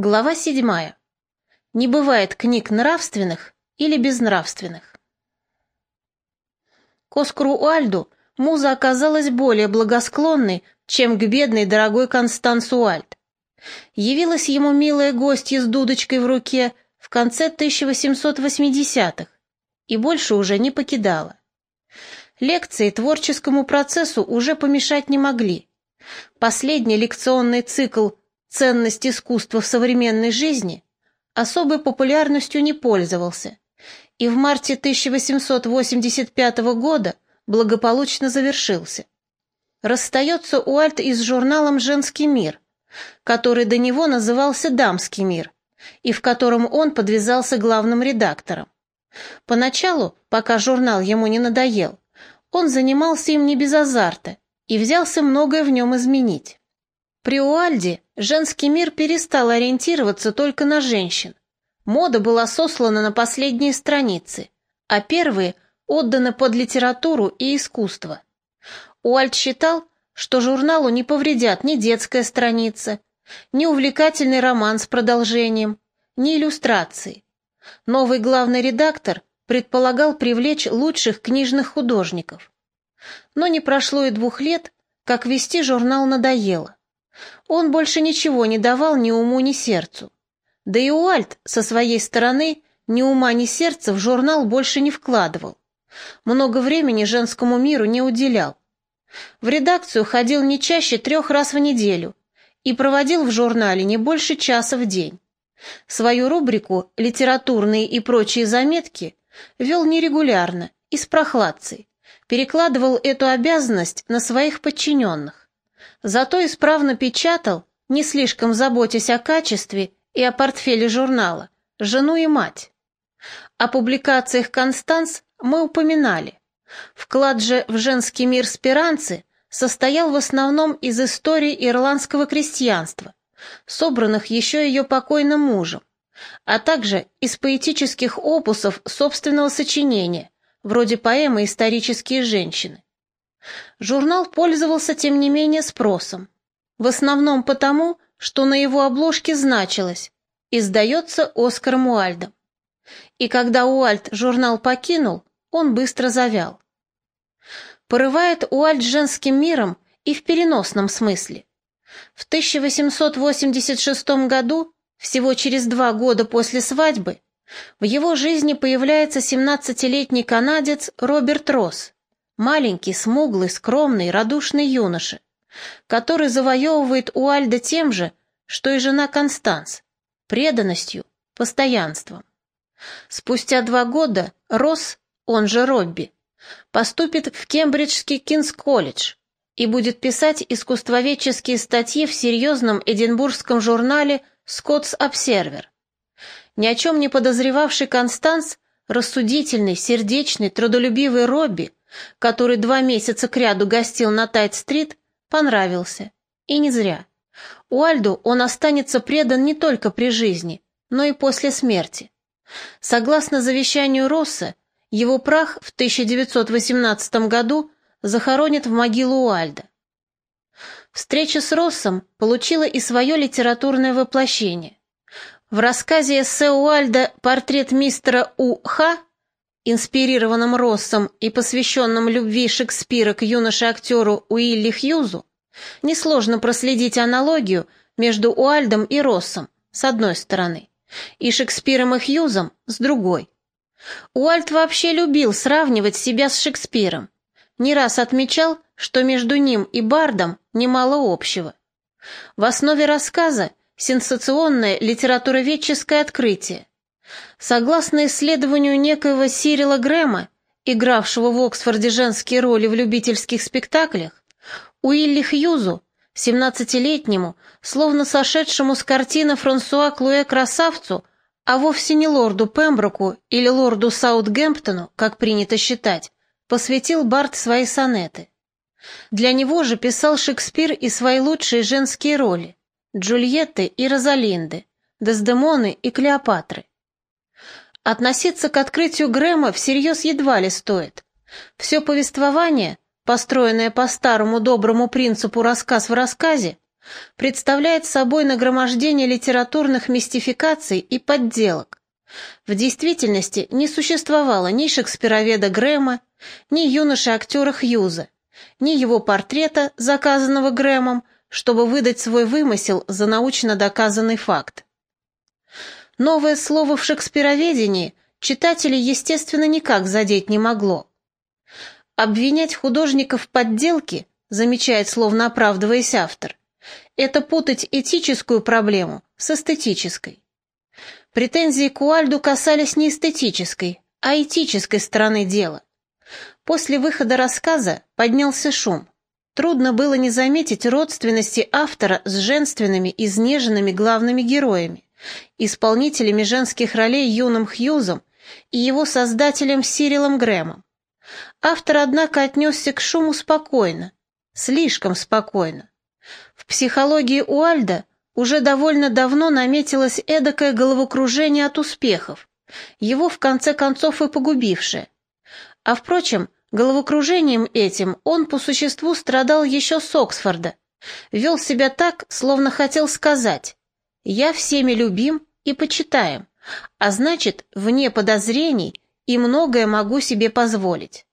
Глава седьмая. Не бывает книг нравственных или безнравственных. К Оскару Уальду муза оказалась более благосклонной, чем к бедной дорогой Констанс Уальд. Явилась ему милая гостья с дудочкой в руке в конце 1880-х и больше уже не покидала. Лекции творческому процессу уже помешать не могли. Последний лекционный цикл Ценность искусства в современной жизни особой популярностью не пользовался и в марте 1885 года благополучно завершился. Расстается Уальт и с журналом «Женский мир», который до него назывался «Дамский мир», и в котором он подвязался главным редактором. Поначалу, пока журнал ему не надоел, он занимался им не без азарта и взялся многое в нем изменить. При Уальде женский мир перестал ориентироваться только на женщин. Мода была сослана на последние страницы, а первые отданы под литературу и искусство. Уальд считал, что журналу не повредят ни детская страница, ни увлекательный роман с продолжением, ни иллюстрации. Новый главный редактор предполагал привлечь лучших книжных художников. Но не прошло и двух лет, как вести журнал надоело. Он больше ничего не давал ни уму, ни сердцу. Да и Уальт со своей стороны ни ума, ни сердца в журнал больше не вкладывал. Много времени женскому миру не уделял. В редакцию ходил не чаще трех раз в неделю и проводил в журнале не больше часа в день. Свою рубрику «Литературные и прочие заметки» вел нерегулярно и с прохладцей, перекладывал эту обязанность на своих подчиненных. Зато исправно печатал, не слишком заботясь о качестве и о портфеле журнала, жену и мать. О публикациях Констанс мы упоминали. Вклад же в женский мир Спиранцы состоял в основном из историй ирландского крестьянства, собранных еще ее покойным мужем, а также из поэтических опусов собственного сочинения, вроде поэмы «Исторические женщины». Журнал пользовался, тем не менее, спросом. В основном потому, что на его обложке значилось «Издается Оскаром Уальдом». И когда Уальд журнал покинул, он быстро завял. Порывает Уальд женским миром и в переносном смысле. В 1886 году, всего через два года после свадьбы, в его жизни появляется 17-летний канадец Роберт Росс, Маленький, смуглый, скромный, радушный юноша, который завоевывает у Альда тем же, что и жена Констанс, преданностью, постоянством. Спустя два года Росс, он же Робби, поступит в Кембриджский Кингс-колледж и будет писать искусствоведческие статьи в серьезном эдинбургском журнале «Скоттс Обсервер». Ни о чем не подозревавший Констанс, рассудительный, сердечный, трудолюбивый Робби который два месяца кряду гостил на Тайт-стрит, понравился. И не зря. Уальду он останется предан не только при жизни, но и после смерти. Согласно завещанию Росса, его прах в 1918 году захоронят в могилу Уальда. Встреча с Россом получила и свое литературное воплощение. В рассказе эссе Уальда «Портрет мистера У. Х» инспирированном Россом и посвященном любви Шекспира к юноше-актеру Уилли Хьюзу, несложно проследить аналогию между Уальдом и Россом, с одной стороны, и Шекспиром и Хьюзом, с другой. Уальд вообще любил сравнивать себя с Шекспиром, не раз отмечал, что между ним и Бардом немало общего. В основе рассказа сенсационное литературоведческое открытие, Согласно исследованию некоего Сирила Грэма, игравшего в Оксфорде женские роли в любительских спектаклях, Уилли Хьюзу, 17-летнему, словно сошедшему с картины Франсуа Клуэ красавцу, а вовсе не лорду Пемброку или лорду Саутгемптону, как принято считать, посвятил Барт свои сонеты. Для него же писал Шекспир и свои лучшие женские роли – Джульетты и Розалинды, Дездемоны и Клеопатры. Относиться к открытию Грэма всерьез едва ли стоит. Все повествование, построенное по старому доброму принципу рассказ в рассказе, представляет собой нагромождение литературных мистификаций и подделок. В действительности не существовало ни шекспироведа Грэма, ни юноши-актера Хьюза, ни его портрета, заказанного Грэмом, чтобы выдать свой вымысел за научно доказанный факт. Новое слово в шекспироведении читателей, естественно, никак задеть не могло. Обвинять художника в подделке, замечает, словно оправдываясь автор, это путать этическую проблему с эстетической. Претензии к Уальду касались не эстетической, а этической стороны дела. После выхода рассказа поднялся шум. Трудно было не заметить родственности автора с женственными, изнеженными главными героями, исполнителями женских ролей Юном Хьюзом и его создателем Сирилом Грэмом. Автор, однако, отнесся к шуму спокойно, слишком спокойно. В психологии Уальда уже довольно давно наметилось эдакое головокружение от успехов, его в конце концов и погубившее. А впрочем, головокружением этим он по существу страдал еще с Оксфорда, вел себя так, словно хотел сказать «Я всеми любим и почитаем, а значит, вне подозрений и многое могу себе позволить».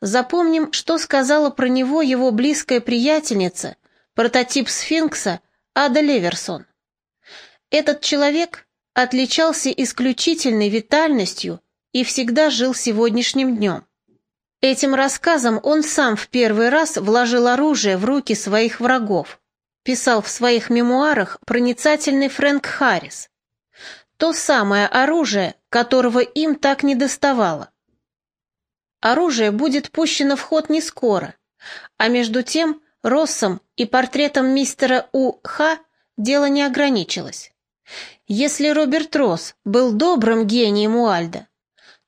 Запомним, что сказала про него его близкая приятельница, прототип сфинкса Ада Леверсон. Этот человек отличался исключительной витальностью и всегда жил сегодняшним днем. Этим рассказом он сам в первый раз вложил оружие в руки своих врагов, писал в своих мемуарах проницательный Фрэнк Харрис. То самое оружие, которого им так не доставало. Оружие будет пущено в ход не скоро, а между тем Россом и портретом мистера У. Х. дело не ограничилось. Если Роберт Росс был добрым гением Уальда,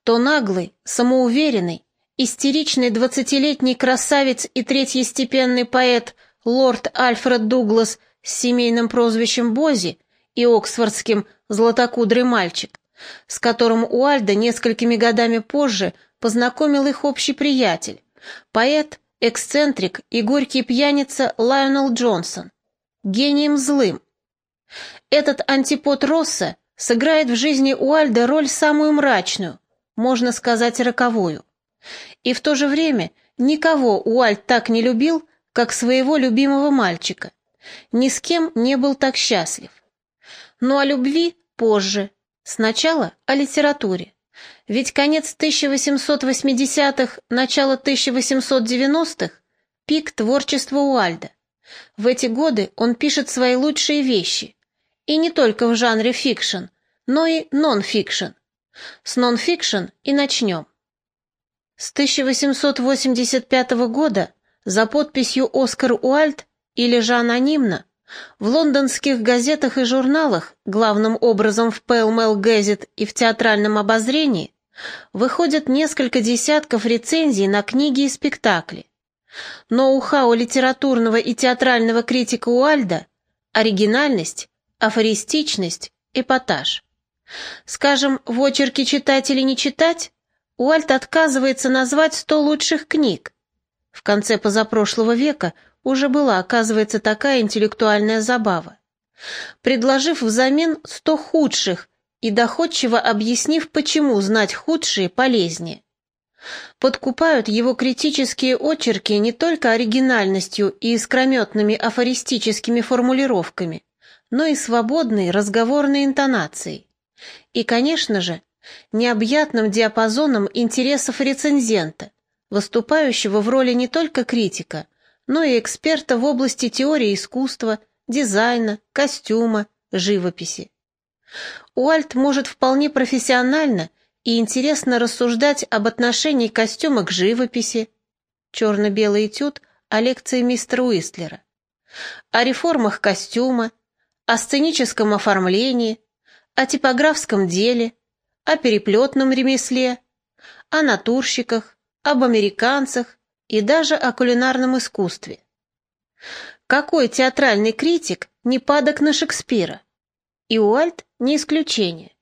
то наглый, самоуверенный, истеричный двадцатилетний красавец и третьестепенный поэт лорд Альфред Дуглас с семейным прозвищем Бози и оксфордским «златокудрый мальчик», с которым Уальда несколькими годами позже познакомил их общий приятель, поэт, эксцентрик и горький пьяница Лайонел Джонсон, гением злым. Этот антипод Росса сыграет в жизни Уальда роль самую мрачную, можно сказать, роковую. И в то же время никого Уальд так не любил, как своего любимого мальчика. Ни с кем не был так счастлив. Но о любви позже. Сначала о литературе. Ведь конец 1880-х, начало 1890-х – пик творчества Уальда. В эти годы он пишет свои лучшие вещи. И не только в жанре фикшн, но и нон-фикшн. С нон-фикшн и начнем. С 1885 года за подписью «Оскар Уайльд» или же анонимно в лондонских газетах и журналах, главным образом в Pall Mall Gazette и в театральном обозрении, выходят несколько десятков рецензий на книги и спектакли. Ноу-хау литературного и театрального критика Уальда – оригинальность, афористичность, эпатаж. Скажем, в очерке «Читать или не читать» Уальд отказывается назвать сто лучших книг. В конце позапрошлого века – уже была, оказывается, такая интеллектуальная забава. Предложив взамен сто худших и доходчиво объяснив, почему знать худшие полезнее. Подкупают его критические очерки не только оригинальностью и искрометными афористическими формулировками, но и свободной разговорной интонацией. И, конечно же, необъятным диапазоном интересов рецензента, выступающего в роли не только критика, но и эксперта в области теории искусства, дизайна, костюма, живописи. Уальт может вполне профессионально и интересно рассуждать об отношении костюма к живописи, черно-белый этюд о лекции мистера Уистлера, о реформах костюма, о сценическом оформлении, о типографском деле, о переплетном ремесле, о натурщиках, об американцах, и даже о кулинарном искусстве. Какой театральный критик не падок на Шекспира? И Уальт не исключение.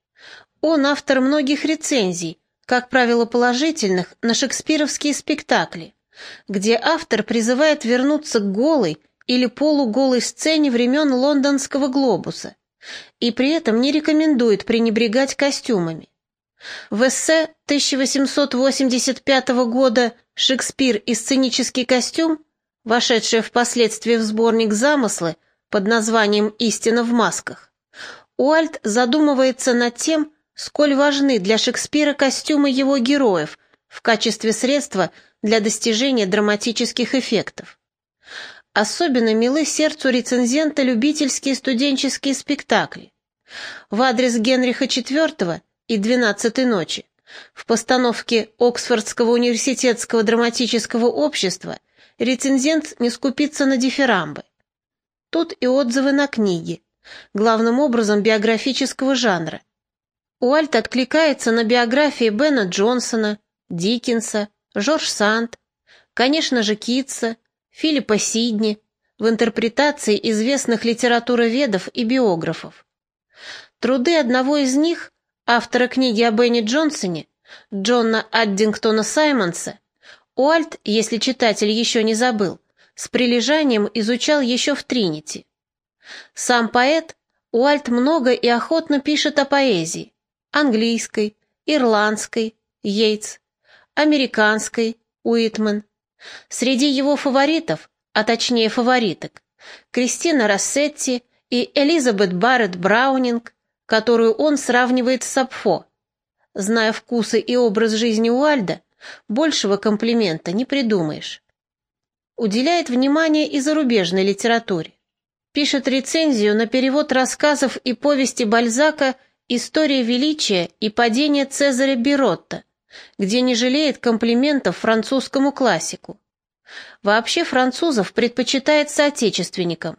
Он автор многих рецензий, как правило положительных, на шекспировские спектакли, где автор призывает вернуться к голой, или полуголой сцене времен лондонского глобуса, и при этом не рекомендует пренебрегать костюмами. В эссе 1885 года «Шекспир и сценический костюм», вошедшее впоследствии в сборник «Замыслы» под названием «Истина в масках», Уальт задумывается над тем, сколь важны для Шекспира костюмы его героев в качестве средства для достижения драматических эффектов. Особенно милы сердцу рецензента любительские студенческие спектакли. В адрес Генриха IV и «Двенадцатой ночи» в постановке Оксфордского университетского драматического общества рецензент не скупится на дифирамбы. Тут и отзывы на книги, главным образом биографического жанра. Уальт откликается на биографии Бена Джонсона, Диккенса, Жорж Санд, конечно же, Китса, Филиппа Сидни, в интерпретации известных литературоведов и биографов. Труды одного из них, автора книги о Бенни Джонсоне, Джона Аддингтона Саймонса, Уальт, если читатель еще не забыл, с прилежанием изучал еще в Тринити. Сам поэт Уальт много и охотно пишет о поэзии, английской, ирландской, Йейтс, американской, Уитмен, Среди его фаворитов, а точнее фавориток, Кристина Рассетти и Элизабет Барретт Браунинг, которую он сравнивает с Сапфо. Зная вкусы и образ жизни Уальда, большего комплимента не придумаешь. Уделяет внимание и зарубежной литературе. Пишет рецензию на перевод рассказов и повести Бальзака «История величия и падения Цезаря Биротта», где не жалеет комплиментов французскому классику. Вообще французов предпочитает соотечественникам.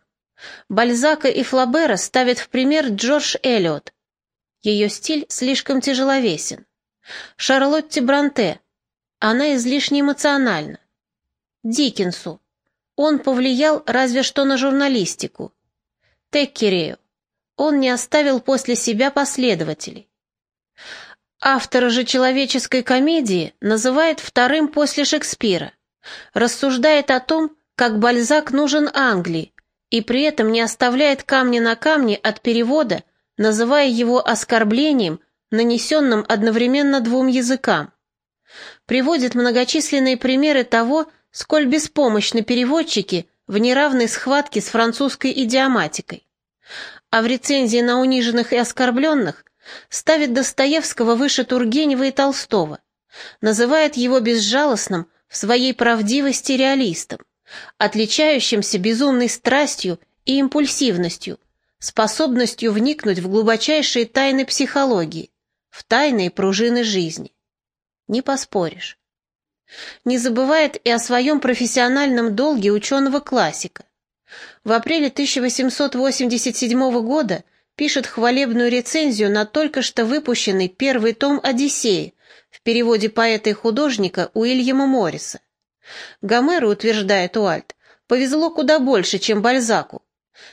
Бальзака и Флабера ставят в пример Джордж Эллиот. Ее стиль слишком тяжеловесен. Шарлотте Бранте. Она излишне эмоциональна. Диккенсу. Он повлиял разве что на журналистику. Теккерею. Он не оставил после себя последователей. Автора же человеческой комедии называет вторым после Шекспира, рассуждает о том, как Бальзак нужен Англии, и при этом не оставляет камня на камне от перевода, называя его оскорблением, нанесенным одновременно двум языкам. Приводит многочисленные примеры того, сколь беспомощны переводчики в неравной схватке с французской идиоматикой. А в рецензии на униженных и оскорбленных ставит Достоевского выше Тургенева и Толстого, называет его безжалостным в своей правдивости реалистом, отличающимся безумной страстью и импульсивностью, способностью вникнуть в глубочайшие тайны психологии, в тайные пружины жизни. Не поспоришь. Не забывает и о своем профессиональном долге ученого-классика. В апреле 1887 года пишет хвалебную рецензию на только что выпущенный первый том «Одиссеи» в переводе поэта и художника Уильяма Морриса. Гомеру, утверждает Уальт, повезло куда больше, чем Бальзаку.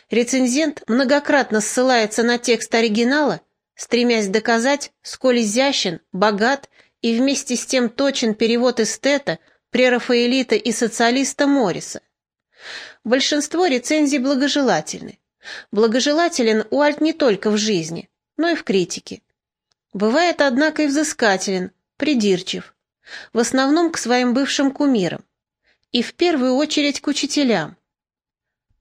Рецензент многократно ссылается на текст оригинала, стремясь доказать, сколь изящен, богат и вместе с тем точен перевод эстета, прерафаэлита и социалиста Морриса. Большинство рецензий благожелательны. Благожелателен Уальт не только в жизни, но и в критике. Бывает, однако, и взыскателен, придирчив, в основном к своим бывшим кумирам, и в первую очередь к учителям.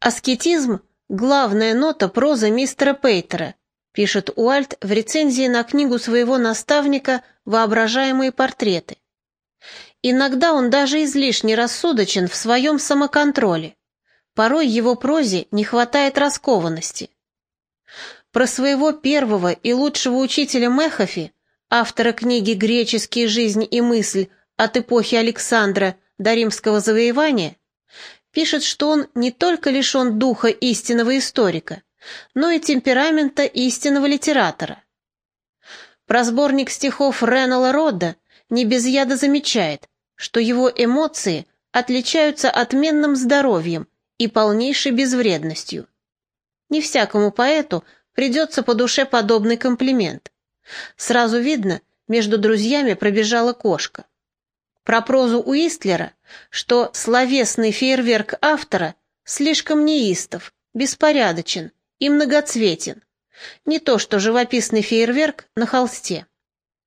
Аскетизм – главная нота прозы мистера Пейтера, пишет Уальт в рецензии на книгу своего наставника «Воображаемые портреты». Иногда он даже излишне рассудочен в своем самоконтроле. Порой его прозе не хватает раскованности. Про своего первого и лучшего учителя Мехофи, автора книги «Греческие жизнь и мысль» от эпохи Александра до римского завоевания, пишет, что он не только лишен духа истинного историка, но и темперамента истинного литератора. Про сборник стихов Реннелла Родда не без яда замечает, что его эмоции отличаются отменным здоровьем и полнейшей безвредностью. Не всякому поэту придется по душе подобный комплимент. Сразу видно, между друзьями пробежала кошка. Про прозу Уистлера, что словесный фейерверк автора слишком неистов, беспорядочен и многоцветен. Не то что живописный фейерверк на холсте.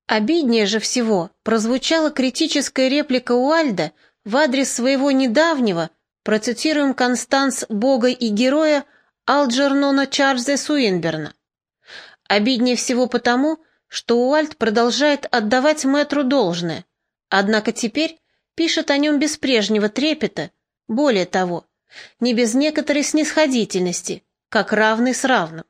Обиднее же всего прозвучала критическая реплика Уальда в адрес своего недавнего, процитируем Констанс Бога и героя Алджернона Чарльза Суинберна. Обиднее всего потому, что Уальд продолжает отдавать мэтру должное, однако теперь пишет о нем без прежнего трепета, более того, не без некоторой снисходительности, как равный с равным.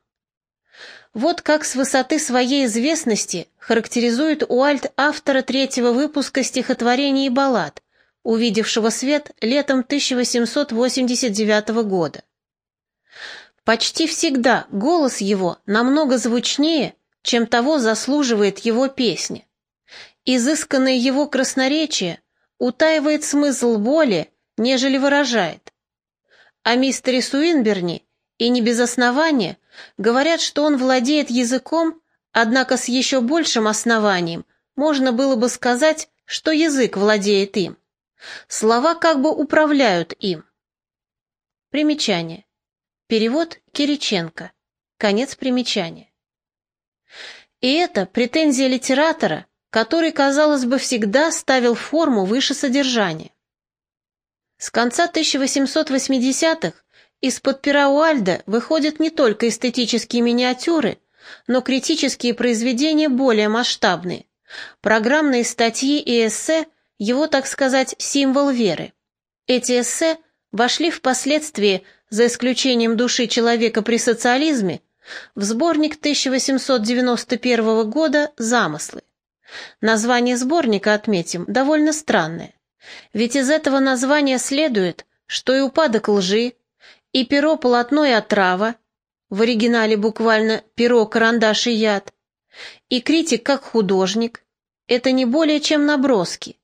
Вот как с высоты своей известности характеризует Уальт автора третьего выпуска стихотворений и баллад, увидевшего свет летом 1889 года. Почти всегда голос его намного звучнее, чем того заслуживает его песня. Изысканное его красноречие утаивает смысл боли, нежели выражает. О мистере Суинберни, и не без основания, говорят, что он владеет языком, однако с еще большим основанием можно было бы сказать, что язык владеет им. Слова как бы управляют им. Примечание. Перевод Кириченко. Конец примечания. И это претензия литератора, который, казалось бы, всегда ставил форму выше содержания. С конца 1880-х из-под пера Уальда выходят не только эстетические миниатюры, но критические произведения более масштабные, программные статьи и эссе – его, так сказать, символ веры. Эти эссе вошли впоследствии, за исключением души человека при социализме, в сборник 1891 года «Замыслы». Название сборника, отметим, довольно странное. Ведь из этого названия следует, что и упадок лжи, и перо, полотно и отрава, в оригинале буквально перо, карандаш и яд, и критик как художник, это не более чем наброски,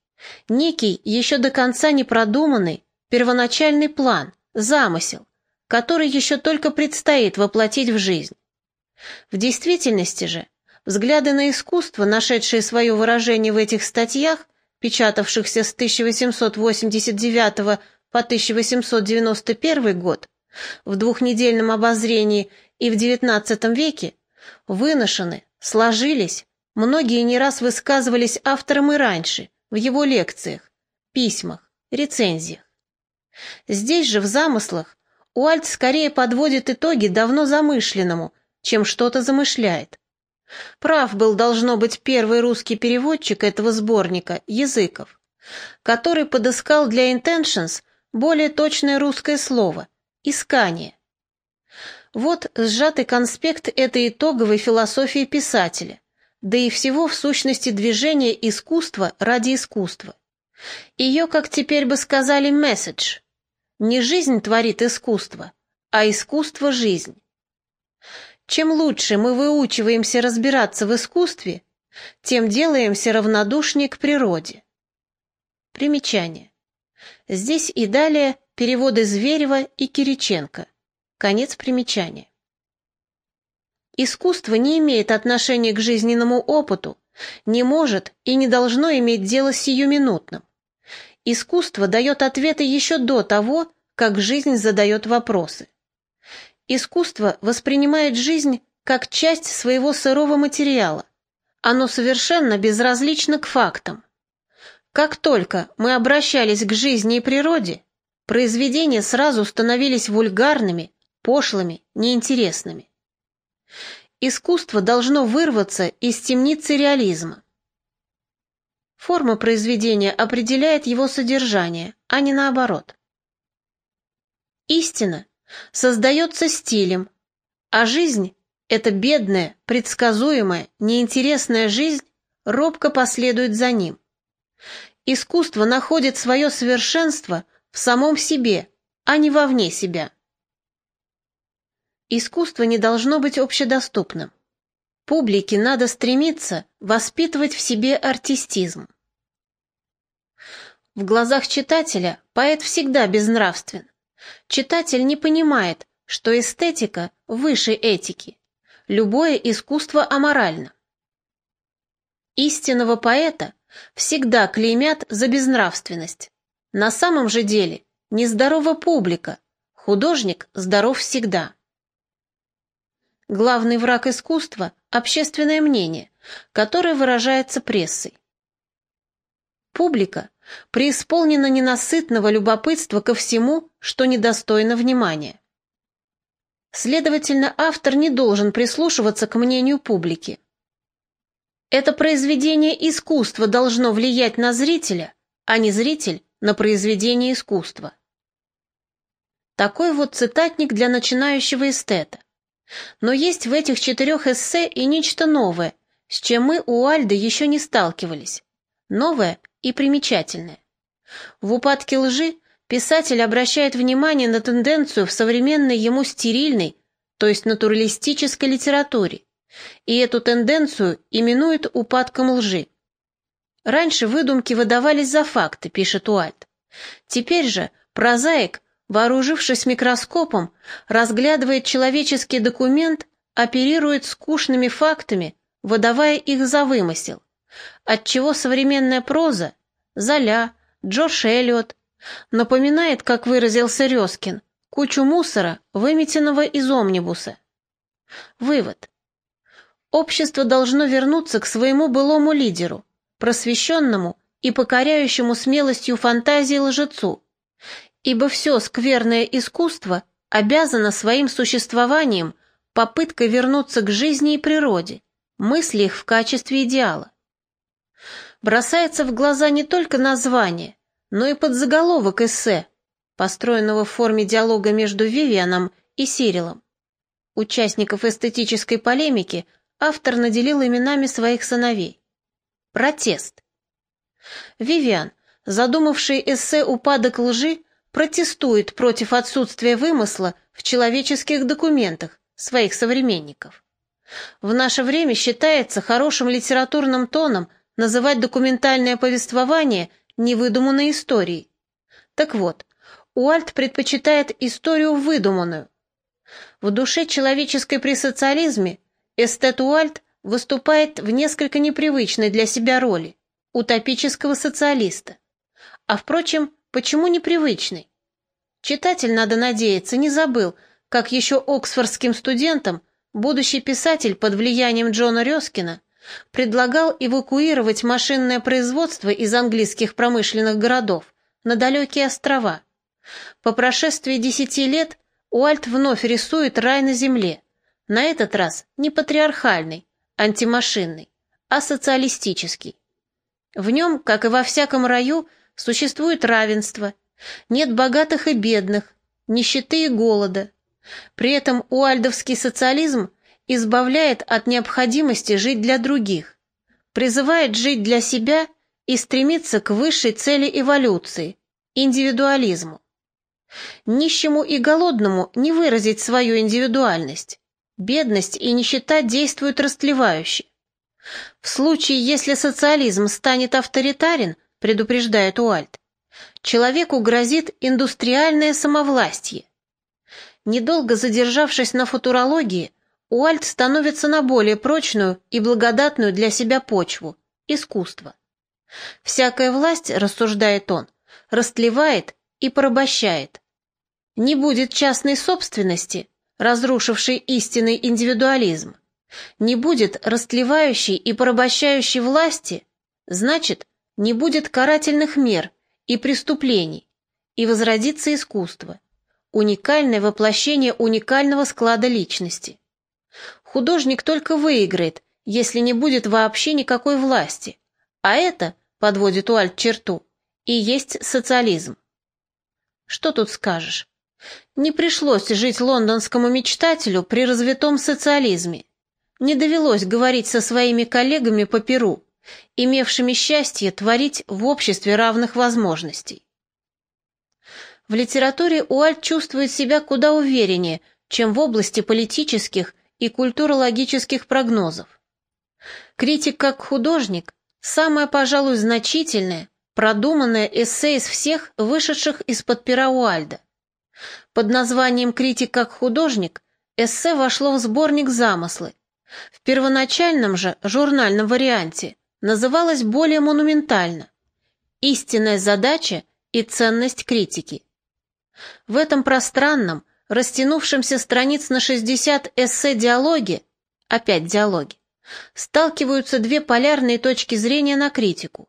некий еще до конца не продуманный первоначальный план, замысел, который еще только предстоит воплотить в жизнь. В действительности же, взгляды на искусство, нашедшие свое выражение в этих статьях, печатавшихся с 1889 по 1891 год, в двухнедельном обозрении и в XIX веке, выношены, сложились, многие не раз высказывались автором и раньше, в его лекциях, письмах, рецензиях. Здесь же, в замыслах, Уальт скорее подводит итоги давно замышленному, чем что-то замышляет. Прав был, должно быть, первый русский переводчик этого сборника, Языков, который подыскал для intentions более точное русское слово – искание. Вот сжатый конспект этой итоговой философии писателя, да и всего в сущности движения искусства ради искусства. Ее, как теперь бы сказали, месседж. Не жизнь творит искусство, а искусство – жизнь. Чем лучше мы выучиваемся разбираться в искусстве, тем делаемся равнодушнее к природе. Примечание. Здесь и далее переводы Зверева и Кириченко. Конец примечания. Искусство не имеет отношения к жизненному опыту, не может и не должно иметь дело с сиюминутным. Искусство дает ответы еще до того, как жизнь задает вопросы. Искусство воспринимает жизнь как часть своего сырого материала. Оно совершенно безразлично к фактам. Как только мы обращались к жизни и природе, произведения сразу становились вульгарными, пошлыми, неинтересными. Искусство должно вырваться из темницы реализма. Форма произведения определяет его содержание, а не наоборот. Истина создается стилем, а жизнь — это бедная, предсказуемая, неинтересная жизнь робко последует за ним. Искусство находит свое совершенство в самом себе, а не вовне себя. Искусство не должно быть общедоступным. Публике надо стремиться воспитывать в себе артистизм. В глазах читателя поэт всегда безнравствен. Читатель не понимает, что эстетика выше этики. Любое искусство аморально. Истинного поэта всегда клеймят за безнравственность. На самом же деле нездорова публика, Художник здоров всегда. Главный враг искусства – общественное мнение, которое выражается прессой. Публика преисполнена ненасытного любопытства ко всему, что недостойно внимания. Следовательно, автор не должен прислушиваться к мнению публики. Это произведение искусства должно влиять на зрителя, а не зритель на произведение искусства. Такой вот цитатник для начинающего эстета. Но есть в этих четырех эссе и нечто новое, с чем мы у Альды еще не сталкивались. Новое и примечательное. В «Упадке лжи» писатель обращает внимание на тенденцию в современной ему стерильной, то есть натуралистической литературе, и эту тенденцию именует упадком лжи. Раньше выдумки выдавались за факты, пишет Уальт. Теперь же прозаик, вооружившись микроскопом, разглядывает человеческий документ, оперирует скучными фактами, выдавая их за вымысел, отчего современная проза, Золя, Джордж Эллиот, напоминает, как выразился Резкин, кучу мусора, выметенного из омнибуса. Вывод. Общество должно вернуться к своему былому лидеру, просвещенному и покоряющему смелостью фантазии лжецу, ибо все скверное искусство обязано своим существованием попыткой вернуться к жизни и природе, мысли их в качестве идеала. Бросается в глаза не только название, но и подзаголовок эссе, построенного в форме диалога между Вивианом и Сирилом. Участников эстетической полемики автор наделил именами своих сыновей. Протест. Вивиан, задумавший эссе «Упадок лжи», протестует против отсутствия вымысла в человеческих документах своих современников. В наше время считается хорошим литературным тоном называть документальное повествование невыдуманной историей. Так вот, Уальт предпочитает историю выдуманную. В душе человеческой при социализме эстет Уальт выступает в несколько непривычной для себя роли – утопического социалиста. А впрочем, почему непривычный? Читатель, надо надеяться, не забыл, как еще оксфордским студентам будущий писатель под влиянием Джона Рёскина предлагал эвакуировать машинное производство из английских промышленных городов на далекие острова. По прошествии десяти лет Уальт вновь рисует рай на земле, на этот раз не патриархальный, антимашинный, а социалистический. В нем, как и во всяком раю, существует равенство, нет богатых и бедных, нищеты и голода. При этом уальдовский социализм избавляет от необходимости жить для других, призывает жить для себя и стремится к высшей цели эволюции – индивидуализму. Нищему и голодному не выразить свою индивидуальность, Бедность и нищета действуют растлевающе. В случае, если социализм станет авторитарен, предупреждает Уальт, человеку грозит индустриальное самовластие. Недолго задержавшись на футурологии, Уальт становится на более прочную и благодатную для себя почву – искусство. Всякая власть, рассуждает он, растлевает и порабощает. Не будет частной собственности, разрушивший истинный индивидуализм, не будет растлевающей и порабощающей власти, значит, не будет карательных мер и преступлений, и возродится искусство, уникальное воплощение уникального склада личности. Художник только выиграет, если не будет вообще никакой власти, а это, подводит Уальт черту, и есть социализм. Что тут скажешь? Не пришлось жить лондонскому мечтателю при развитом социализме. Не довелось говорить со своими коллегами по Перу, имевшими счастье творить в обществе равных возможностей. В литературе Уальт чувствует себя куда увереннее, чем в области политических и культурологических прогнозов. Критик как художник – самое, пожалуй, значительное, продуманное эссе из всех, вышедших из-под пера Уальда. Под названием «Критик как художник» эссе вошло в сборник «Замыслы». В первоначальном же журнальном варианте называлось более монументально «Истинная задача и ценность критики». В этом пространном, растянувшемся страниц на 60 эссе-диалоге, опять диалоги, сталкиваются две полярные точки зрения на критику.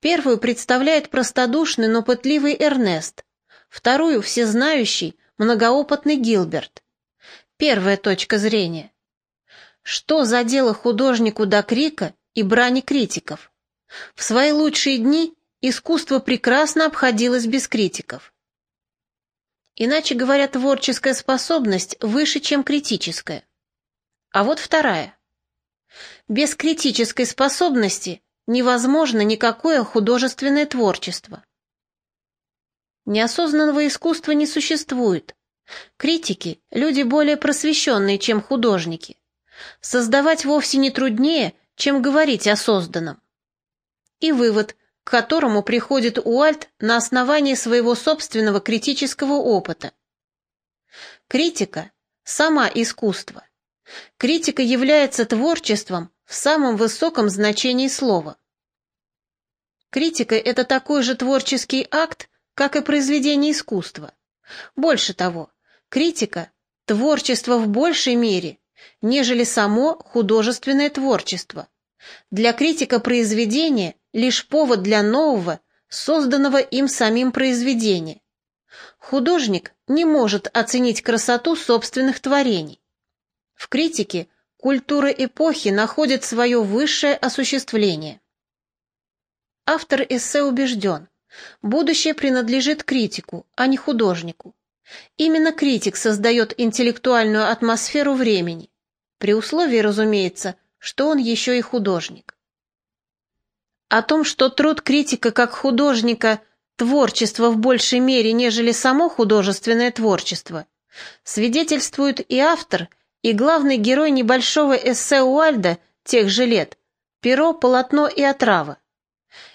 Первую представляет простодушный, но пытливый Эрнест, вторую – всезнающий, многоопытный Гилберт. Первая точка зрения. Что за дело художнику до крика и брани критиков? В свои лучшие дни искусство прекрасно обходилось без критиков. Иначе говоря, творческая способность выше, чем критическая. А вот вторая. Без критической способности невозможно никакое художественное творчество. Неосознанного искусства не существует. Критики – люди более просвещенные, чем художники. Создавать вовсе не труднее, чем говорить о созданном. И вывод, к которому приходит Уальт на основании своего собственного критического опыта. Критика – сама искусство. Критика является творчеством в самом высоком значении слова. Критика – это такой же творческий акт, как и произведение искусства. Больше того, критика – творчество в большей мере, нежели само художественное творчество. Для критика произведение – лишь повод для нового, созданного им самим произведения. Художник не может оценить красоту собственных творений. В критике культура эпохи находит свое высшее осуществление. Автор эссе убежден, будущее принадлежит критику, а не художнику. Именно критик создает интеллектуальную атмосферу времени, при условии, разумеется, что он еще и художник. О том, что труд критика как художника – творчество в большей мере, нежели само художественное творчество, свидетельствует и автор, и главный герой небольшого эссе Уальда тех же лет «Перо, полотно и отрава».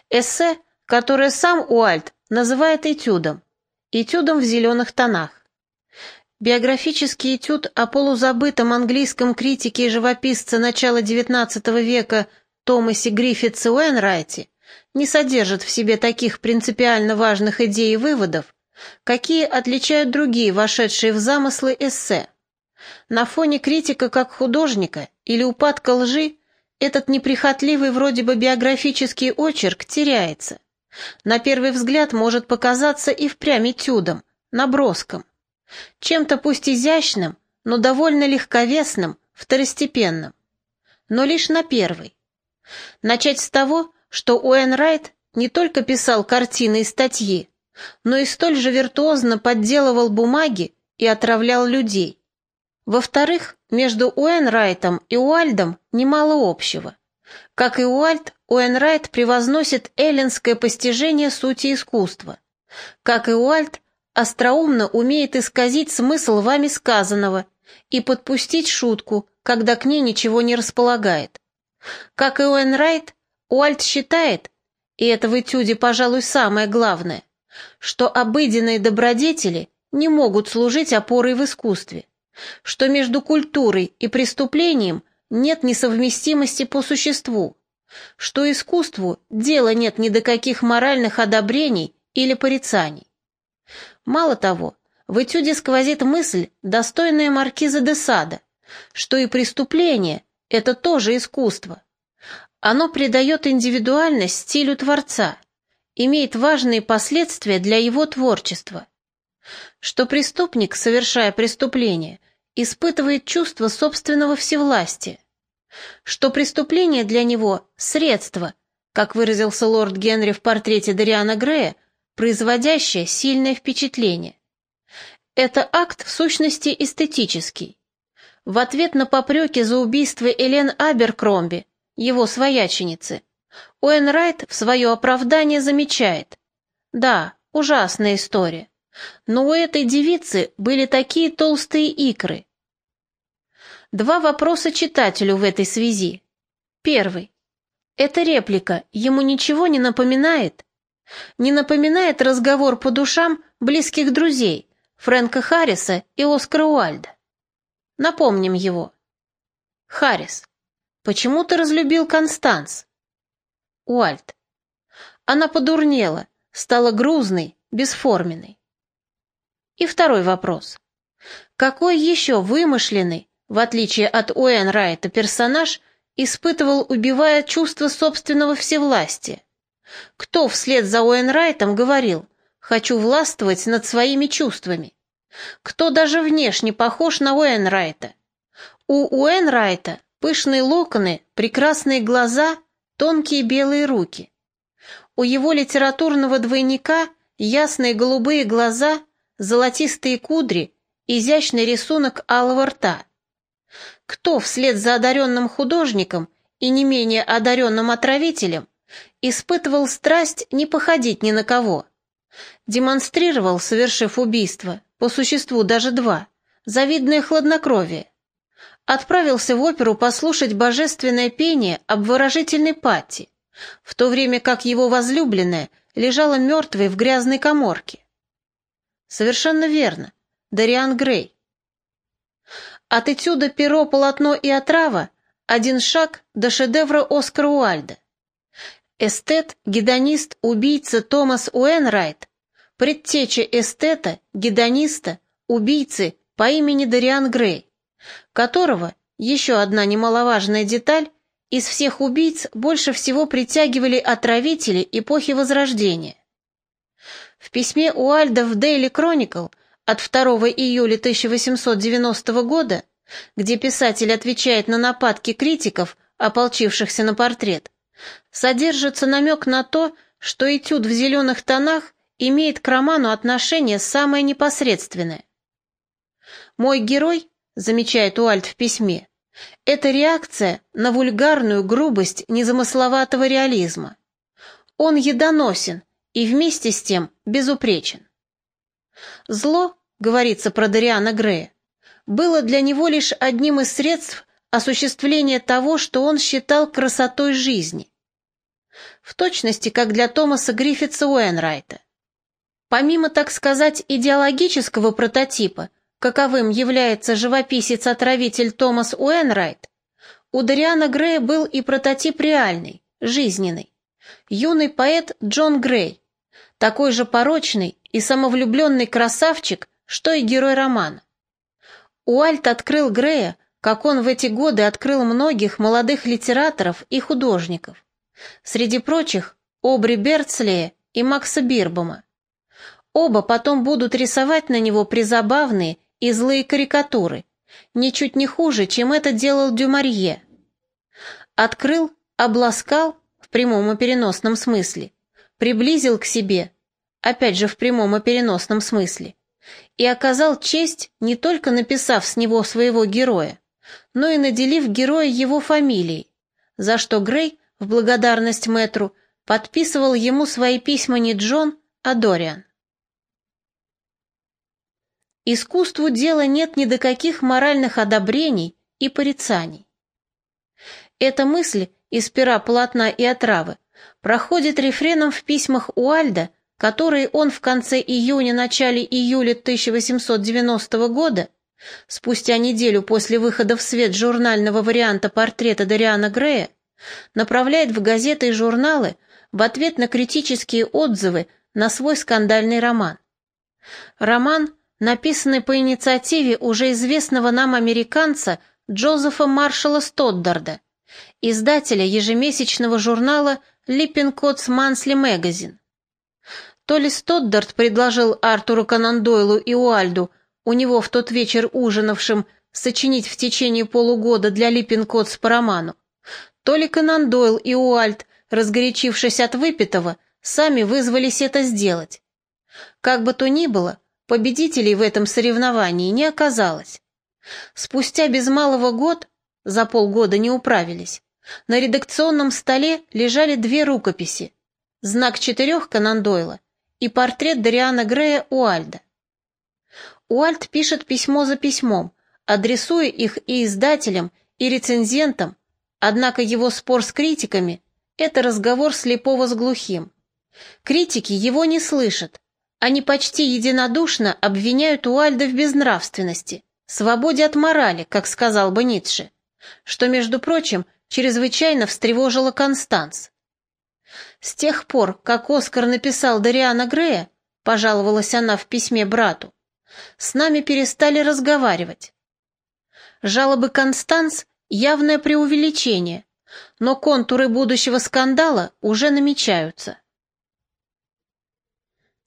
Эссе, которое сам Уальд называет этюдом, этюдом в зеленых тонах. Биографический этюд о полузабытом английском критике и живописце начала XIX века Томасе Гриффитсе Уэнрайте не содержит в себе таких принципиально важных идей и выводов, какие отличают другие вошедшие в замыслы эссе. На фоне критика как художника или упадка лжи этот неприхотливый вроде бы биографический очерк теряется. На первый взгляд может показаться и впрямь этюдом, наброском. Чем-то пусть изящным, но довольно легковесным, второстепенным. Но лишь на первый. Начать с того, что Уэн Райт не только писал картины и статьи, но и столь же виртуозно подделывал бумаги и отравлял людей. Во-вторых, между Уэнрайтом и Уальдом немало общего. Как и Уальд, Уэнрайт превозносит эллинское постижение сути искусства. Как и Уальд, остроумно умеет исказить смысл вами сказанного и подпустить шутку, когда к ней ничего не располагает. Как и Уэнрайт, Уальд считает, и это в этюде, пожалуй, самое главное, что обыденные добродетели не могут служить опорой в искусстве что между культурой и преступлением нет несовместимости по существу, что искусству дела нет ни до каких моральных одобрений или порицаний. Мало того, в этюде сквозит мысль, достойная маркиза де Сада, что и преступление – это тоже искусство. Оно придает индивидуальность стилю Творца, имеет важные последствия для его творчества. Что преступник, совершая преступление, испытывает чувство собственного всевластия, что преступление для него – средство, как выразился лорд Генри в портрете Дариана Грея, производящее сильное впечатление. Это акт в сущности эстетический. В ответ на попреки за убийство Элен Аберкромби, его свояченицы, Уэн Райт в свое оправдание замечает. Да, ужасная история. Но у этой девицы были такие толстые икры. Два вопроса читателю в этой связи. Первый. Эта реплика ему ничего не напоминает? Не напоминает разговор по душам близких друзей Фрэнка Харриса и Оскара Уальда? Напомним его. Харрис. Почему ты разлюбил Констанс? Уальд. Она подурнела, стала грузной, бесформенной. И второй вопрос. Какой еще вымышленный, в отличие от Уэн Райта, персонаж испытывал, убивая чувство собственного всевластия? Кто вслед за Уэн Райтом говорил «хочу властвовать над своими чувствами»? Кто даже внешне похож на Уэн Райта? У Уэн Райта пышные локоны, прекрасные глаза, тонкие белые руки. У его литературного двойника ясные голубые глаза, золотистые кудри, изящный рисунок алого рта. Кто вслед за одаренным художником и не менее одаренным отравителем испытывал страсть не походить ни на кого? Демонстрировал, совершив убийство, по существу даже два, завидное хладнокровие. Отправился в оперу послушать божественное пение обворожительной Патти, в то время как его возлюбленная лежала мертвой в грязной коморке. Совершенно верно, Дариан Грей. От этюда «Перо, полотно и отрава» один шаг до шедевра Оскара Уальда. Эстет, гедонист, убийца Томас Уэнрайт, предтеча эстета, гедониста, убийцы по имени Дариан Грей, которого, еще одна немаловажная деталь, из всех убийц больше всего притягивали отравители эпохи Возрождения. В письме Уальда в Daily Chronicle от 2 июля 1890 года, где писатель отвечает на нападки критиков, ополчившихся на портрет, содержится намек на то, что этюд в зеленых тонах имеет к роману отношение самое непосредственное. «Мой герой», — замечает Уальд в письме, это реакция на вульгарную грубость незамысловатого реализма. Он едоносен и вместе с тем безупречен. Зло, говорится про Дариана Грея, было для него лишь одним из средств осуществления того, что он считал красотой жизни. В точности, как для Томаса Гриффитса Уэнрайта. Помимо, так сказать, идеологического прототипа, каковым является живописец-отравитель Томас Уэнрайт, у Дариана Грея был и прототип реальный, жизненный. Юный поэт Джон Грей, такой же порочный и самовлюбленный красавчик, что и герой романа. Уальт открыл Грея, как он в эти годы открыл многих молодых литераторов и художников. Среди прочих Обри Берцлея и Макса Бирбома. Оба потом будут рисовать на него призабавные и злые карикатуры, ничуть не хуже, чем это делал Дюмарье. Открыл, обласкал, в прямом и переносном смысле, приблизил к себе, опять же в прямом и переносном смысле, и оказал честь, не только написав с него своего героя, но и наделив героя его фамилией, за что Грей, в благодарность мэтру, подписывал ему свои письма не Джон, а Дориан. Искусству дела нет ни до каких моральных одобрений и порицаний. Эта мысль из пера полотна и отравы проходит рефреном в письмах Уальда, которые он в конце июня-начале июля 1890 года, спустя неделю после выхода в свет журнального варианта портрета Дариана Грея, направляет в газеты и журналы в ответ на критические отзывы на свой скандальный роман. Роман – написанный по инициативе уже известного нам американца Джозефа Маршалла Стоддарда, издателя ежемесячного журнала Липпенкотс Мансли Magazine. То ли Стоддард предложил Артуру Конан Дойлу и Уальду, у него в тот вечер ужинавшим, сочинить в течение полугода для Липпенкотс по роману, то ли Конан Дойл и Уальд, разгорячившись от выпитого, сами вызвались это сделать. Как бы то ни было, Победителей в этом соревновании не оказалось. Спустя без малого год, за полгода не управились, на редакционном столе лежали две рукописи «Знак четырех» Конан Дойла и портрет Дариана Грея Уальда. Уальд пишет письмо за письмом, адресуя их и издателям, и рецензентам, однако его спор с критиками – это разговор слепого с глухим. Критики его не слышат, они почти единодушно обвиняют Уальда в безнравственности, свободе от морали, как сказал бы Ницше, что, между прочим, чрезвычайно встревожило Констанс. С тех пор, как Оскар написал Дариана Грея, пожаловалась она в письме брату, С нами перестали разговаривать. Жалобы Констанс — явное преувеличение, но контуры будущего скандала уже намечаются.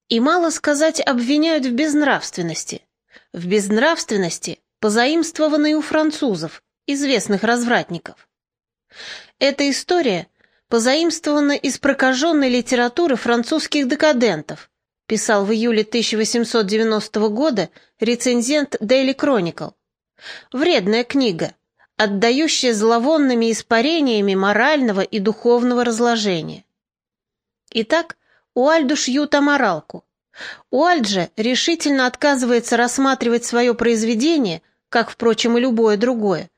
И мало сказать обвиняют в безнравственности. В безнравственности, позаимствованной у французов, известных развратников. Эта история позаимствована из прокаженной литературы французских декадентов, писал в июле 1890 года рецензент Daily Chronicle. Вредная книга, отдающая зловонными испарениями морального и духовного разложения. Итак, Уальду шьют аморалку. Уальд же решительно отказывается рассматривать свое произведение, как, впрочем, и любое другое,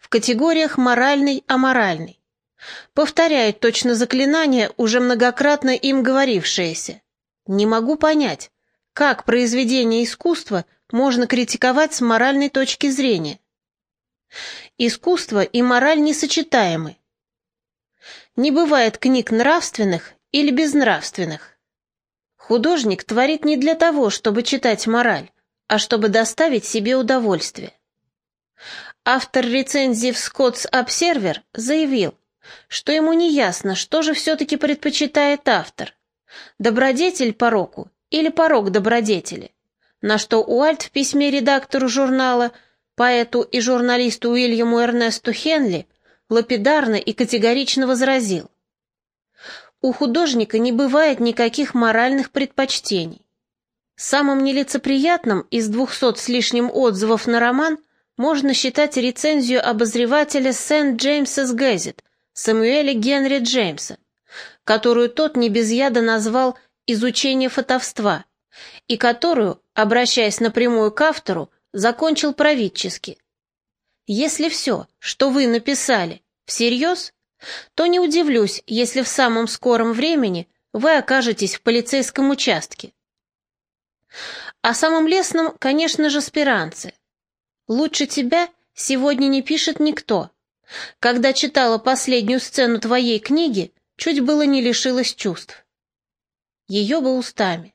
в категориях моральный-аморальный. Повторяет точно заклинание, уже многократно им говорившееся. Не могу понять, как произведение искусства можно критиковать с моральной точки зрения. Искусство и мораль несочетаемы. Не бывает книг нравственных или безнравственных. Художник творит не для того, чтобы читать мораль, а чтобы доставить себе удовольствие. Автор рецензии в Scott's Observer заявил, что ему не ясно, что же все-таки предпочитает автор – добродетель пороку или порок добродетели, на что Уальт в письме редактору журнала, поэту и журналисту Уильяму Эрнесту Хенли лапидарно и категорично возразил. У художника не бывает никаких моральных предпочтений. Самым нелицеприятным из двухсот с лишним отзывов на роман можно считать рецензию обозревателя Сент-Джеймс's Гэзет Самуэля Генри Джеймса, которую тот не без яда назвал «изучение фотовства», и которую, обращаясь напрямую к автору, закончил правительски. Если все, что вы написали, всерьез, то не удивлюсь, если в самом скором времени вы окажетесь в полицейском участке. А самым лесным, конечно же, спиранцы. Лучше тебя сегодня не пишет никто. Когда читала последнюю сцену твоей книги, чуть было не лишилась чувств. Ее бы устами.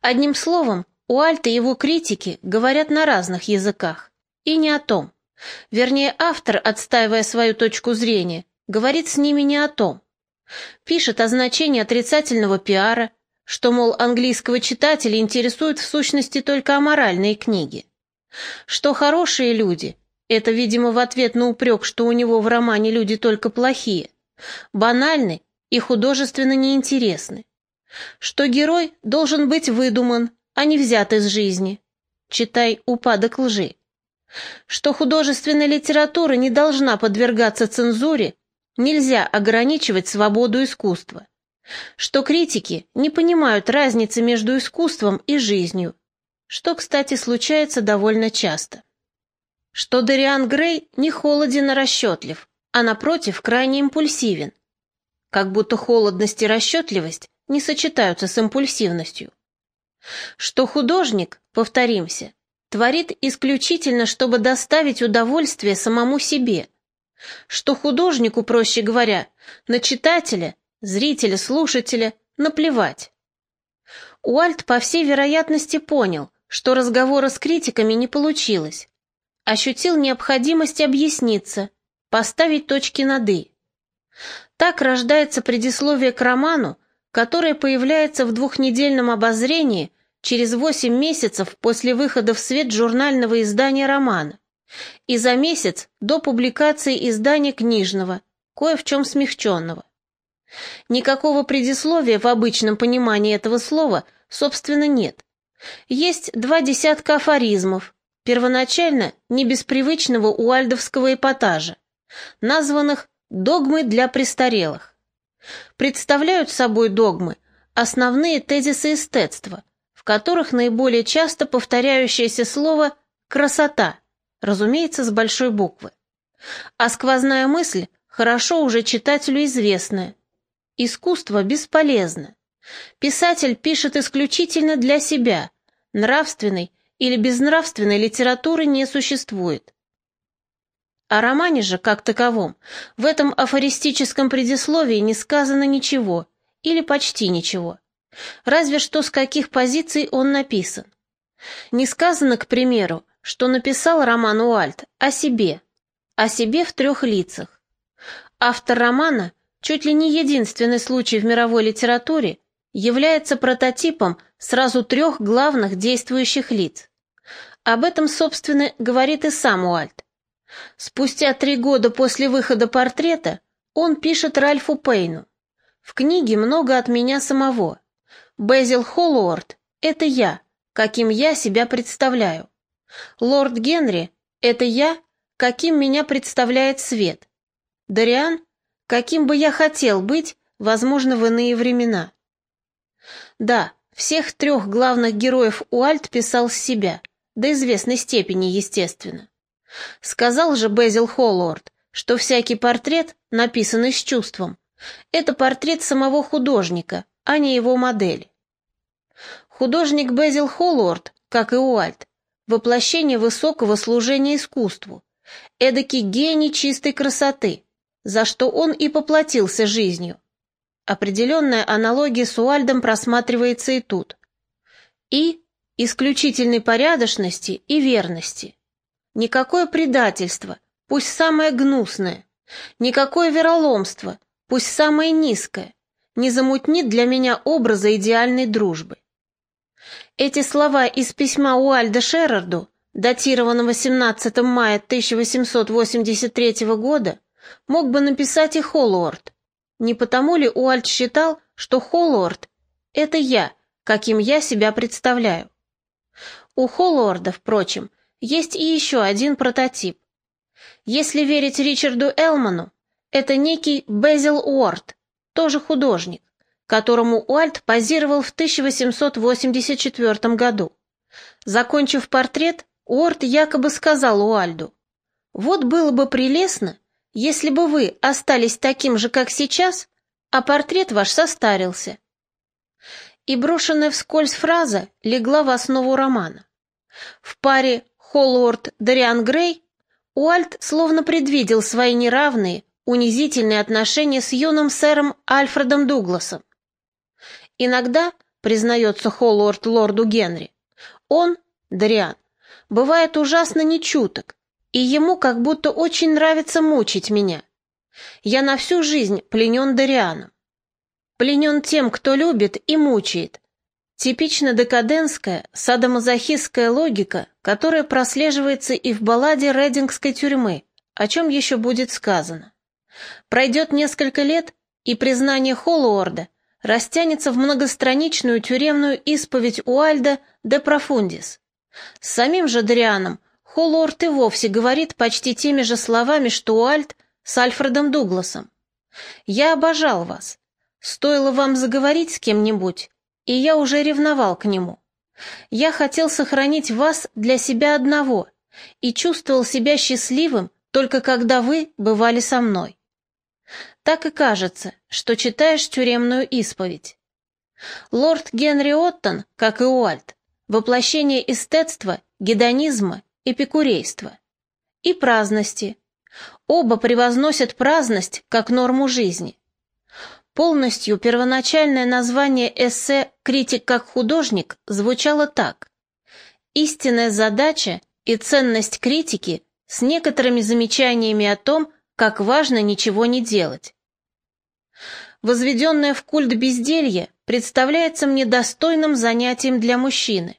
Одним словом, у Альта его критики говорят на разных языках. И не о том. Вернее, автор, отстаивая свою точку зрения, говорит с ними не о том. Пишет о значении отрицательного пиара, что, мол, английского читателя интересуют в сущности только аморальные книги. Что хорошие люди это, видимо, в ответ на упрек, что у него в романе люди только плохие, банальны и художественно неинтересны. Что герой должен быть выдуман, а не взят из жизни. Читай «Упадок лжи». Что художественная литература не должна подвергаться цензуре, нельзя ограничивать свободу искусства. Что критики не понимают разницы между искусством и жизнью, что, кстати, случается довольно часто что Дариан Грей не холоден и расчетлив, а, напротив, крайне импульсивен. Как будто холодность и расчетливость не сочетаются с импульсивностью. Что художник, повторимся, творит исключительно, чтобы доставить удовольствие самому себе. Что художнику, проще говоря, на читателя, зрителя, слушателя наплевать. Уальт, по всей вероятности, понял, что разговора с критиками не получилось, ощутил необходимость объясниться, поставить точки над «и». Так рождается предисловие к роману, которое появляется в двухнедельном обозрении через восемь месяцев после выхода в свет журнального издания романа и за месяц до публикации издания книжного, кое в чем смягченного. Никакого предисловия в обычном понимании этого слова, собственно, нет. Есть два десятка афоризмов, первоначально не без привычного уальдовского эпатажа, названных «догмы для престарелых». Представляют собой догмы основные тезисы эстетства, которых наиболее часто повторяющееся слово «красота», разумеется, с большой буквы. А сквозная мысль хорошо уже читателю известная. Искусство бесполезно. Писатель пишет исключительно для себя, нравственный или безнравственной литературы не существует. О романе же, как таковом, в этом афористическом предисловии не сказано ничего, или почти ничего. Разве что с каких позиций он написан. Не сказано, к примеру, что написал роман Уальт о себе, о себе в трех лицах. Автор романа, чуть ли не единственный случай в мировой литературе, является прототипом сразу трех главных действующих лиц. Об этом, собственно, говорит и сам Уальт. Спустя три года после выхода портрета он пишет Ральфу Пейну. В книге много от меня самого. Безил Холлорд — это я, каким я себя представляю. Лорд Генри — это я, каким меня представляет свет. Дариан — каким бы я хотел быть, возможно, в иные времена. Да, всех трех главных героев Уальт писал с себя, до известной степени, естественно. Сказал же Безил Холлорд, что всякий портрет, написанный с чувством, это портрет самого художника, а не его модели. Художник Безил Холлорд, как и Уальт, воплощение высокого служения искусству, эдакий гений чистой красоты, за что он и поплатился жизнью. Определенная аналогия с Уальдом просматривается и тут. И исключительной порядочности и верности. Никакое предательство, пусть самое гнусное, никакое вероломство, пусть самое низкое, не замутнит для меня образа идеальной дружбы. Эти слова из письма Уальда Шерарду, датированного 17 мая 1883 года, мог бы написать и Холлорд, не потому ли Уальт считал, что Холлорд — это я, каким я себя представляю? У Холлорда, впрочем, есть и еще один прототип. Если верить Ричарду Элману, это некий Безил Уорд, тоже художник, которому Уальт позировал в 1884 году. Закончив портрет, Уорд якобы сказал Уальду, «Вот было бы прелестно, если бы вы остались таким же, как сейчас, а портрет ваш состарился. И брошенная вскользь фраза легла в основу романа. В паре Холлорд-Дариан Грей Уальт словно предвидел свои неравные, унизительные отношения с юным сэром Альфредом Дугласом. Иногда, признается Холлорд лорду Генри, он, Дариан, бывает ужасно нечуток, и ему как будто очень нравится мучить меня. Я на всю жизнь пленен Дарианом. Пленен тем, кто любит и мучает. Типично декаденская, садомазохистская логика, которая прослеживается и в балладе Редингской тюрьмы, о чем еще будет сказано. Пройдет несколько лет, и признание Холлуорда растянется в многостраничную тюремную исповедь Уальда де Профундис. С самим же Дарианом Холлорд и вовсе говорит почти теми же словами, что Уальт с Альфредом Дугласом. «Я обожал вас. Стоило вам заговорить с кем-нибудь, и я уже ревновал к нему. Я хотел сохранить вас для себя одного и чувствовал себя счастливым только когда вы бывали со мной. Так и кажется, что читаешь тюремную исповедь. Лорд Генри Оттон, как и Уальт, воплощение эстетства, гедонизма эпикурейство. И праздности. Оба превозносят праздность как норму жизни. Полностью первоначальное название эссе «Критик как художник» звучало так. Истинная задача и ценность критики с некоторыми замечаниями о том, как важно ничего не делать. Возведенное в культ безделье представляется мне достойным занятием для мужчины.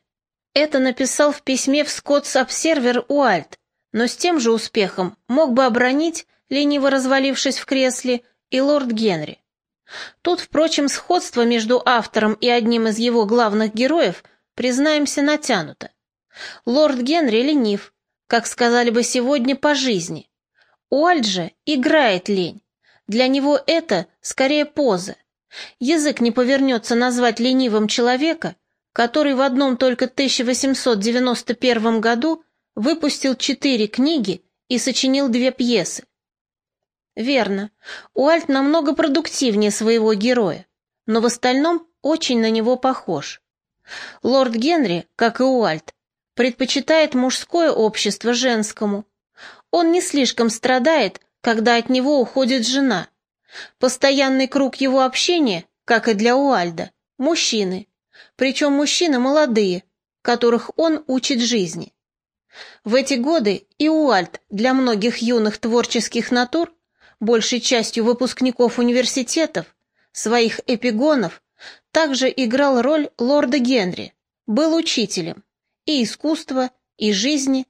Это написал в письме в Scott's Observer Уальт, но с тем же успехом мог бы обронить, лениво развалившись в кресле, и лорд Генри. Тут, впрочем, сходство между автором и одним из его главных героев, признаемся, натянуто. Лорд Генри ленив, как сказали бы сегодня, по жизни. Уальт же играет лень. Для него это скорее поза. Язык не повернется назвать ленивым человека, который в одном только 1891 году выпустил четыре книги и сочинил две пьесы. Верно, Уальт намного продуктивнее своего героя, но в остальном очень на него похож. Лорд Генри, как и Уальт, предпочитает мужское общество женскому. Он не слишком страдает, когда от него уходит жена. Постоянный круг его общения, как и для Уальда, мужчины, причем мужчины молодые, которых он учит жизни. В эти годы и Уальт для многих юных творческих натур, большей частью выпускников университетов, своих эпигонов, также играл роль лорда Генри, был учителем и искусства, и жизни,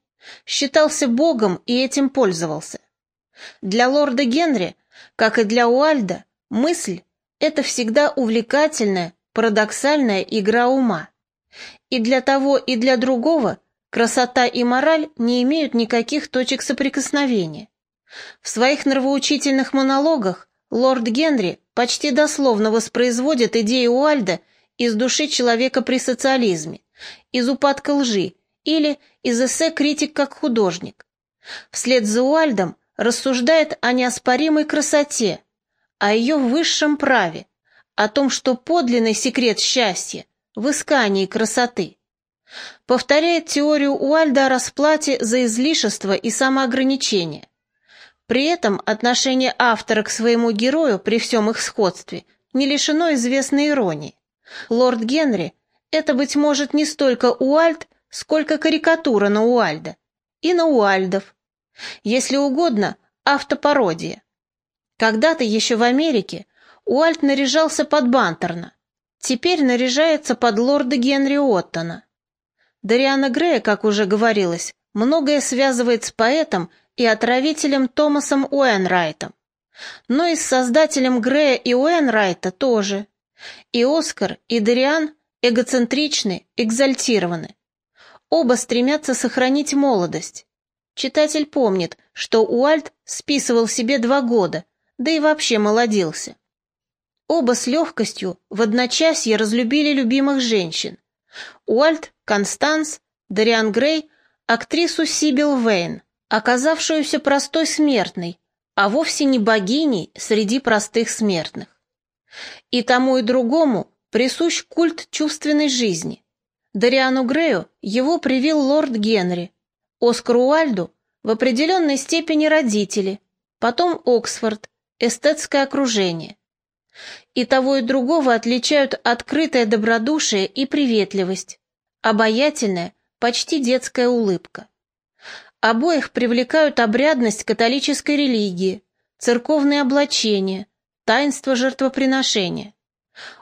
считался богом и этим пользовался. Для лорда Генри, как и для Уальда, мысль — это всегда увлекательная, парадоксальная игра ума. И для того, и для другого красота и мораль не имеют никаких точек соприкосновения. В своих нравоучительных монологах лорд Генри почти дословно воспроизводит идеи Уальда из души человека при социализме, из упадка лжи или из эссе «Критик как художник». Вслед за Уальдом рассуждает о неоспоримой красоте, о ее высшем праве, о том, что подлинный секрет счастья в искании красоты. Повторяет теорию Уальда о расплате за излишество и самоограничение. При этом отношение автора к своему герою при всем их сходстве не лишено известной иронии. Лорд Генри – это, быть может, не столько Уальд, сколько карикатура на Уальда. И на Уальдов. Если угодно, автопародия. Когда-то еще в Америке Уальт наряжался под Бантерна, теперь наряжается под лорда Генри Оттона. Дариана Грея, как уже говорилось, многое связывает с поэтом и отравителем Томасом Уэнрайтом. Но и с создателем Грея и Уэнрайта тоже. И Оскар, и Дариан эгоцентричны, экзальтированы. Оба стремятся сохранить молодость. Читатель помнит, что Уальт списывал себе два года, да и вообще молодился. Оба с легкостью в одночасье разлюбили любимых женщин. Уальт, Констанс, Дариан Грей, актрису Сибил Вейн, оказавшуюся простой смертной, а вовсе не богиней среди простых смертных. И тому и другому присущ культ чувственной жизни. Дариану Грею его привил лорд Генри, Оскару Уальду в определенной степени родители, потом Оксфорд, эстетское окружение. И того и другого отличают открытое добродушие и приветливость, обаятельная, почти детская улыбка. Обоих привлекают обрядность католической религии, церковные облачения, таинство жертвоприношения.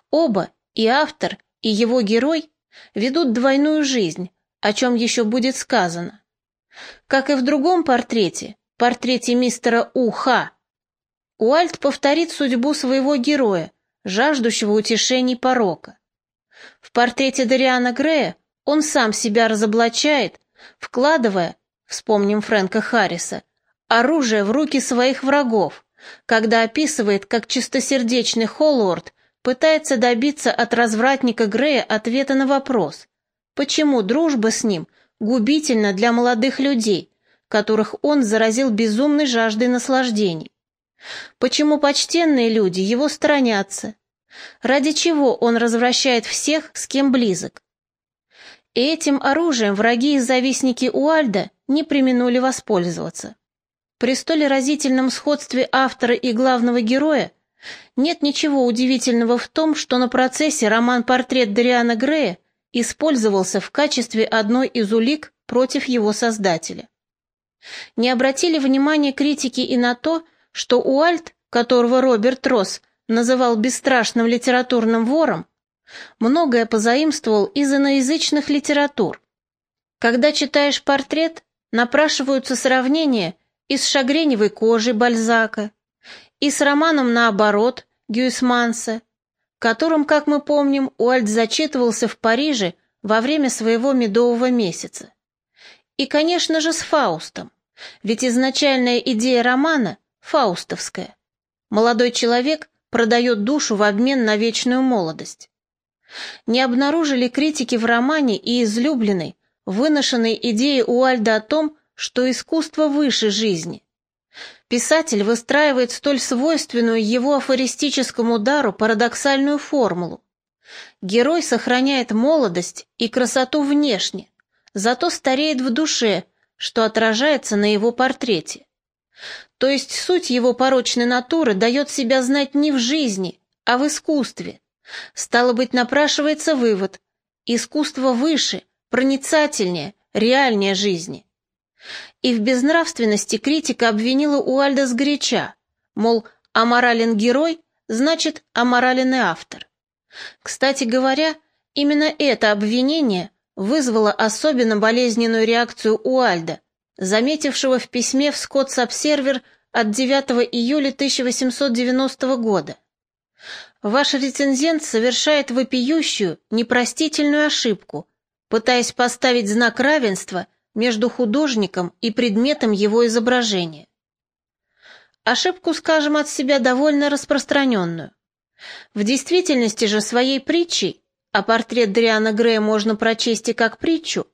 Оба, и автор, и его герой, ведут двойную жизнь, о чем еще будет сказано. Как и в другом портрете, портрете мистера Уха, Уальт повторит судьбу своего героя, жаждущего утешений порока. В портрете Дариана Грея он сам себя разоблачает, вкладывая, вспомним Фрэнка Харриса, оружие в руки своих врагов, когда описывает, как чистосердечный Холлорд пытается добиться от развратника Грея ответа на вопрос, почему дружба с ним губительна для молодых людей, которых он заразил безумной жаждой наслаждений. Почему почтенные люди его сторонятся? Ради чего он развращает всех, с кем близок? Этим оружием враги и завистники Уальда не применули воспользоваться. При столь разительном сходстве автора и главного героя нет ничего удивительного в том, что на процессе роман-портрет Дариана Грея использовался в качестве одной из улик против его создателя. Не обратили внимания критики и на то, что Уальт, которого Роберт Росс называл бесстрашным литературным вором, многое позаимствовал из иноязычных литератур. Когда читаешь портрет, напрашиваются сравнения и с шагреневой кожей Бальзака, и с романом «Наоборот» Гюйсманса, которым, как мы помним, Уальт зачитывался в Париже во время своего медового месяца. И, конечно же, с Фаустом, ведь изначальная идея романа фаустовская. Молодой человек продает душу в обмен на вечную молодость. Не обнаружили критики в романе и излюбленной, выношенной идеи Уальда о том, что искусство выше жизни. Писатель выстраивает столь свойственную его афористическому дару парадоксальную формулу. Герой сохраняет молодость и красоту внешне, зато стареет в душе, что отражается на его портрете. То есть суть его порочной натуры дает себя знать не в жизни, а в искусстве. Стало быть, напрашивается вывод. Искусство выше, проницательнее, реальнее жизни. И в безнравственности критика обвинила Уальда сгоряча, мол, аморален герой, значит, аморален и автор. Кстати говоря, именно это обвинение вызвало особенно болезненную реакцию Уальда, заметившего в письме в Скоттс Обсервер от 9 июля 1890 года. Ваш рецензент совершает вопиющую, непростительную ошибку, пытаясь поставить знак равенства между художником и предметом его изображения. Ошибку, скажем от себя, довольно распространенную. В действительности же своей притчей, а портрет Дриана Грея можно прочесть и как притчу,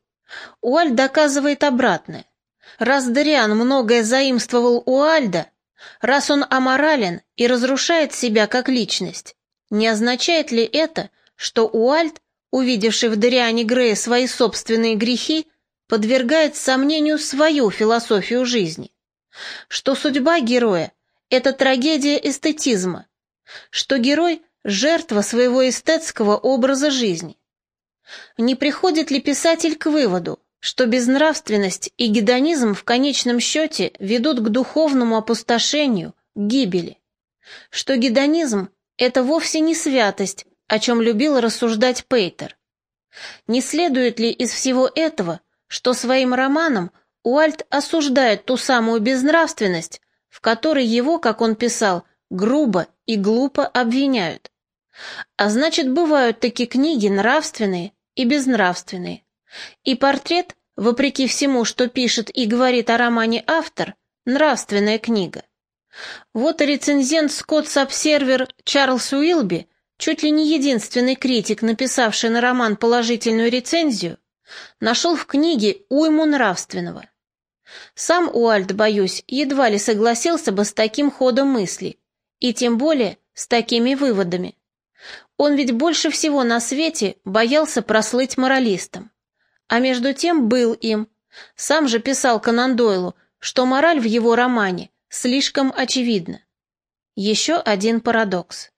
Уальд доказывает обратное. Раз Дриан многое заимствовал у Альда, раз он аморален и разрушает себя как личность, не означает ли это, что Уальд, увидевший в Дориане Грея свои собственные грехи, подвергает сомнению свою философию жизни? Что судьба героя – это трагедия эстетизма, что герой – жертва своего эстетского образа жизни? Не приходит ли писатель к выводу, что безнравственность и гедонизм в конечном счете ведут к духовному опустошению, к гибели? Что гедонизм это вовсе не святость, о чем любил рассуждать Пейтер. Не следует ли из всего этого, что своим романом Уальт осуждает ту самую безнравственность, в которой его, как он писал, грубо и глупо обвиняют? А значит, бывают такие книги нравственные и безнравственные. И портрет, вопреки всему, что пишет и говорит о романе автор, нравственная книга. Вот рецензент Скоттс Обсервер Чарльз Уилби, чуть ли не единственный критик, написавший на роман положительную рецензию, нашел в книге уйму нравственного. Сам Уальд, боюсь, едва ли согласился бы с таким ходом мысли, и тем более с такими выводами. Он ведь больше всего на свете боялся прослыть моралистом. А между тем был им. Сам же писал Конан Дойлу, что мораль в его романе слишком очевидно. Еще один парадокс.